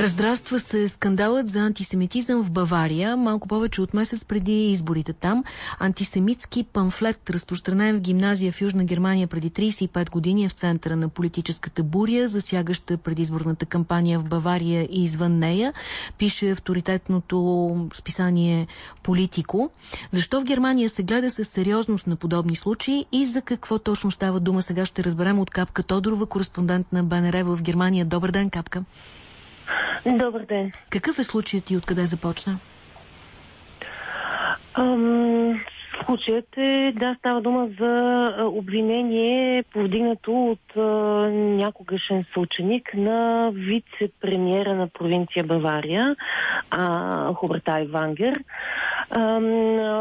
Раздраства се скандалът за антисемитизъм в Бавария. Малко повече от месец преди изборите там. Антисемитски памфлет, разпространен в гимназия в Южна Германия преди 35 години е в центъра на политическата буря, засягаща предизборната кампания в Бавария и извън нея, пише авторитетното списание Политико. Защо в Германия се гледа с сериозност на подобни случаи и за какво точно става дума сега ще разберем от Капка Тодорова, кореспондент на БНР в Германия. Добър ден, Капка. Добър ден. Какъв е случаят и откъде започна? Ам, случаят е, да, става дума за обвинение, повдигнато от а, някогашен съученик на вице-премьера на провинция Бавария, а, Хуберт Айвангер.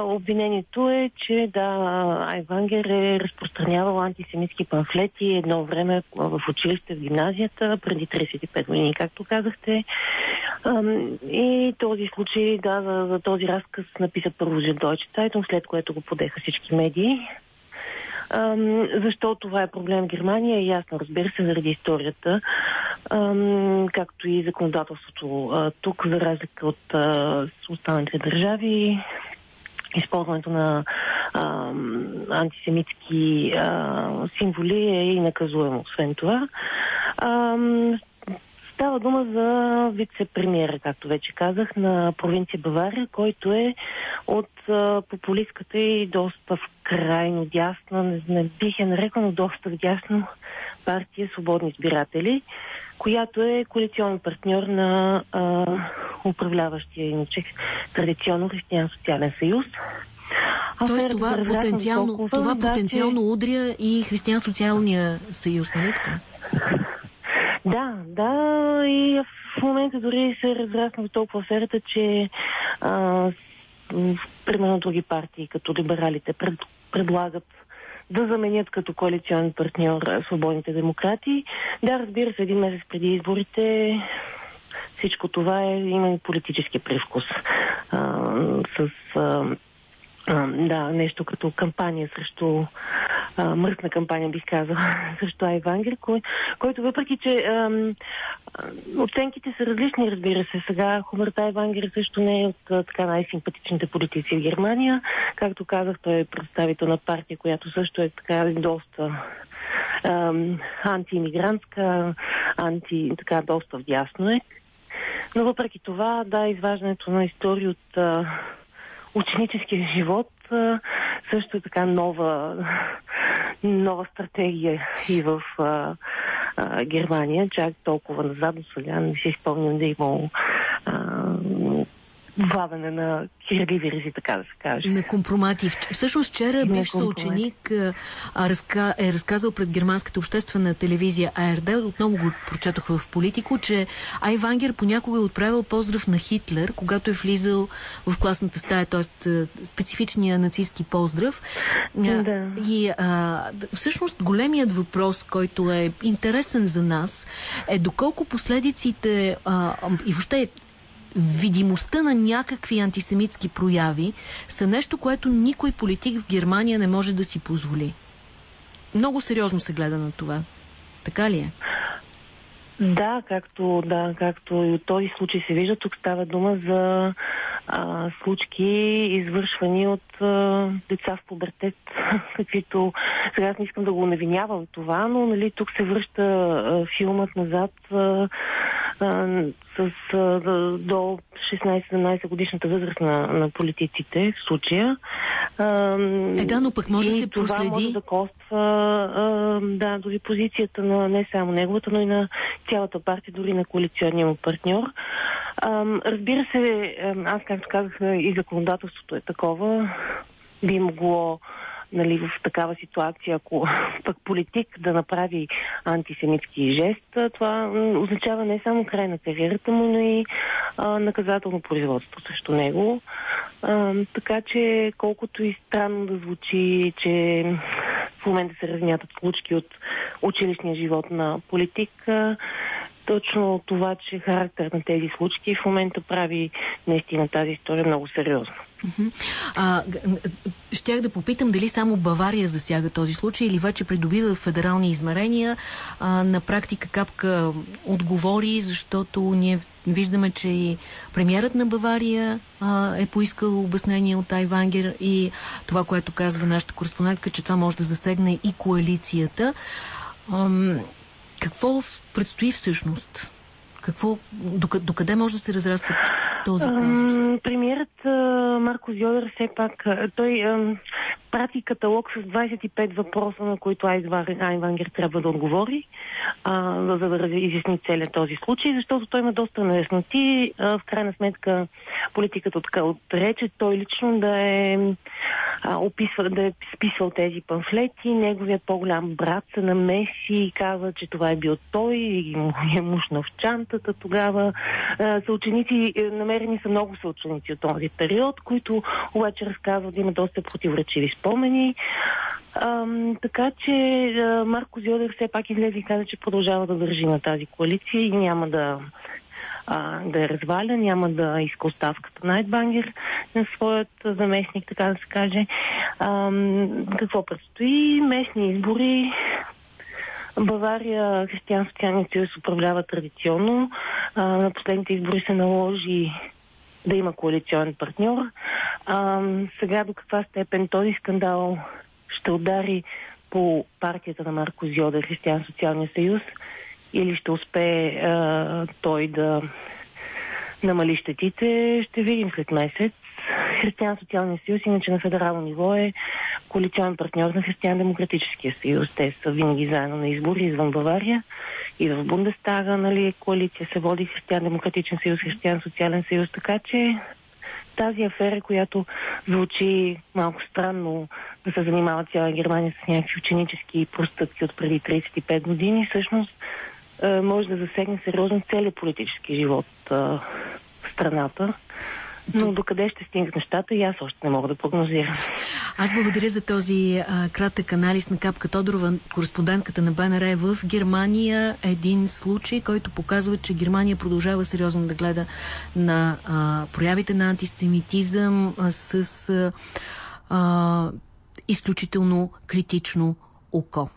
Обвинението е, че да, Айвангер е разпространявал антисемитски памфлети едно време в училище, в гимназията, преди 35 години, както казахте. И този случай, да, за, за този разказ написа първо Deutsche Zeitung, след което го подеха всички медии. Ам, защо това е проблем в Германия ясно, разбира се, заради историята, ам, както и законодателството а, тук, за разлика от а, останалите държави, използването на а, антисемитски а, символи е и наказуемо. Освен това, а, Става дума за вице-премьера, както вече казах, на провинция Бавария, който е от а, популистката и доста в крайно дясна, не, не бих я нарекла, но доста дясно партия Свободни избиратели, която е коалиционен партньор на а, управляващия иначе традиционно християн-социален съюз. Тоест това потенциално, толкова, това да, потенциално удря и християн-социалния съюз, нали така? Да, да, и в момента дори се разрасна толкова аферата, че а, примерно други партии, като либералите, пред, предлагат да заменят като коалиционен партньор свободните демократи. Да, разбира се, един месец преди изборите всичко това е има политически привкус. А, с а, а, да, нещо като кампания срещу а, мръсна кампания, бих казала, срещу Айвангер, кой, който въпреки, че а, оценките са различни, разбира се. Сега Хумърт Айвангер също не е от а, така най-симпатичните политици в Германия. Както казах, той е представител на партия, която също е така доста антиимигрантска, анти, така доста вдясно е. Но въпреки това, да, изваждането на истории от а, ученическия живот също е така нова нова стратегия и в а, а, Германия, чак толкова назад, до сега не си спомням да е имало вадене на рези, така да се каже. На компромати. Всъщност вчера бивш съученик а, разка, е разказал пред германската обществена телевизия АРД, отново го прочетох в Политико, че Айвангер понякога е отправил поздрав на Хитлер, когато е влизал в класната стая, т.е. специфичния нацистски поздрав. Да. И а, всъщност големият въпрос, който е интересен за нас, е доколко последиците а, и въобще видимостта на някакви антисемитски прояви са нещо, което никой политик в Германия не може да си позволи. Много сериозно се гледа на това. Така ли е? Да, както, да, както и от този случай се вижда, тук става дума за а, случки, извършвани от а, деца в пубертет, каквито... Сега аз не искам да го навинявам това, но нали, тук се връща а, филмът назад а, с до 16-17 годишната възраст на, на политиците в случая. Е, да, но пък може да се проследи. Това може да коства да, дори позицията на не само неговата, но и на цялата партия, дори на коалиционния му партньор. Разбира се, аз както казах, и законодателството е такова. Би могло нали, в такава ситуация, ако пък политик да направи антисемитски жест, това означава не само край на кариерата му, но и а, наказателно производство срещу него. А, така че, колкото и странно да звучи, че в момента се размятат случки от училищния живот на политик, точно това, че характер на тези случки в момента прави наистина тази история много сериозно. А, щях да попитам дали само Бавария засяга този случай или вече придобива федерални измерения. А, на практика Капка отговори, защото ние виждаме, че и премьерът на Бавария а, е поискал обяснение от Айвангер и това, което казва нашата кореспондентка, че това може да засегне и коалицията. А, какво предстои всъщност? Какво, докъде може да се разраства този казус? Премиерът Марко Зьодър все пак, той прати каталог с 25 въпроса, на които Айвангер трябва да отговори, а, за да изясни целият този случай, защото той има доста неясноти. В крайна сметка политиката отрече той лично да е а, описва, да е списвал тези памфлети. Неговият по-голям брат се намеси и казва, че това е бил той и му е мушна в чантата тогава. А, съученици, е, намерени са много съученици от този период, които обаче разказват да има доста противоречиви спомени. А, така че а, Марко Зиодер все пак излезе и каза, че продължава да държи на тази коалиция и няма да а, да е разваля, няма да иска оставката на на своят заместник, така да се каже. А, какво предстои? Местни избори. Бавария Християн-Социалния съюз управлява традиционно. А, на последните избори се наложи да има коалиционен партньор. А, сега до каква степен този скандал ще удари по партията на Марко Зиода, Християн-Социалния съюз, или ще успее а, той да намали щетите, ще видим след месец. Християн Социалния съюз, иначе на федерално ниво е коалиционен партньор на Християн-демократическия съюз. Те са винаги заедно на избори извън Бавария и в Бундестага, нали, коалиция се води Християн-демократичен съюз, Християн-социален съюз, така че тази афера, която звучи малко странно да се занимава цяла Германия с някакви ученически простъпки от преди 35 години, всъщност може да засегне сериозно целият политически живот е, в страната. Но докъде ще стигнат нещата и аз още не мога да прогнозирам. Аз благодаря за този а, кратък анализ на Капка Тодорова, кореспондентката на БНР е в Германия. Един случай, който показва, че Германия продължава сериозно да гледа на а, проявите на антисемитизъм а, с а, изключително критично око.